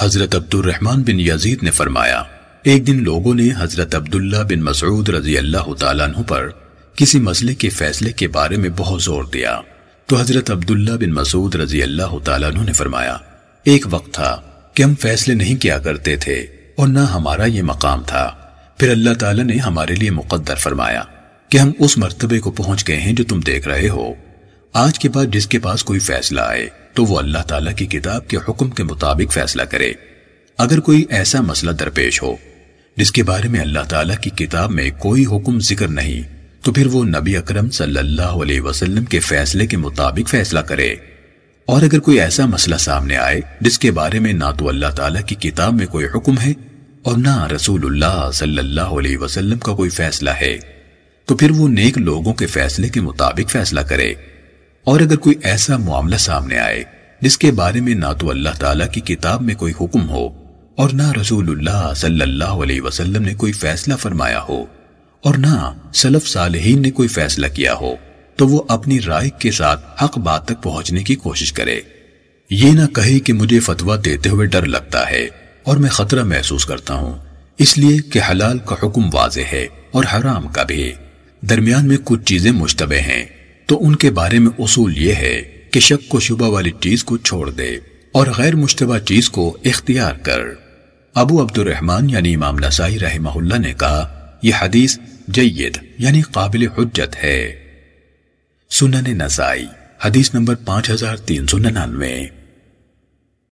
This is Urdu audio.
حضرت عبد الرحمن بن یزید نے فرمایا، ایک دن لوگوں نے حضرت عبداللہ بن مسعود رضی اللہ تعالیٰ عنہ پر کسی مسئلے کے فیصلے کے بارے میں بہت زور دیا۔ تو حضرت عبداللہ بن مسعود رضی اللہ تعالیٰ عنہ نے فرمایا، ایک وقت تھا کہ ہم فیصلے نہیں کیا کرتے تھے اور نہ ہمارا یہ مقام تھا۔ پھر اللہ تعالیٰ نے ہمارے لیے مقدر فرمایا کہ ہم اس مرتبے کو پہنچ گئے ہیں جو تم دیکھ رہے ہو۔ آج کے بعد جس کے پاس کوئی فیصلہ آئے، تو وہ اللہ تعالیٰ کی کتاب کے حکم کے مطابق فیصلہ کرے۔ اگر کوئی ایسا مسئلہ درپیش ہو، جس کے بارے میں اللہ تعالیٰ کی کتاب میں کوئی حکم ذکر نہیں، تو پھر وہ نبی اکرم صلی اللہ علیہ وسلم کے فیصلے کے مطابق فیصلہ کرے۔ اور اگر کوئی ایسا مسئلہ سامنے آئے، جس کے بارے میں نہ تو اللہ تعالیٰ کی کتاب میں کوئی حکم ہے، اور نہ رسول اللہ صلی اللہ علیہ وسلم کا کوئی فیصلہ ہے، تو پھر وہ نیک لوگوں کے فیصلے کے مطابق فیصلہ کرے۔ اور اگر کوئی ایسا معاملہ سامنے آئے جس کے بارے میں نہ تو اللہ تعالیٰ کی کتاب میں کوئی حکم ہو اور نہ رسول اللہ صلی اللہ علیہ وسلم نے کوئی فیصلہ فرمایا ہو اور نہ سلف صالحین نے کوئی فیصلہ کیا ہو، تو وہ اپنی رائے کے ساتھ حق بات تک پہنچنے کی کوشش کرے۔ یہ نہ کہے کہ مجھے فتویٰ دیتے ہوئے ڈر لگتا ہے اور میں خطرہ محسوس کرتا ہوں، اس لیے کہ حلال کا حکم واضح ہے اور حرام کا بھی۔ درمیان میں کچھ چیزیں مشتبہ ہیں۔ تو ان کے بارے میں اصول یہ ہے کہ شک کو شبہ والی چیز کو چھوڑ دے اور غیر مشتبہ چیز کو اختیار کر۔ ابو عبد الرحمن یعنی امام نسائی رحمہ اللہ نے کہا، یہ حدیث جید یعنی قابل حجت ہے۔ سنن نسائی، حدیث نمبر پانچ ہزار تین سو ننانوے۔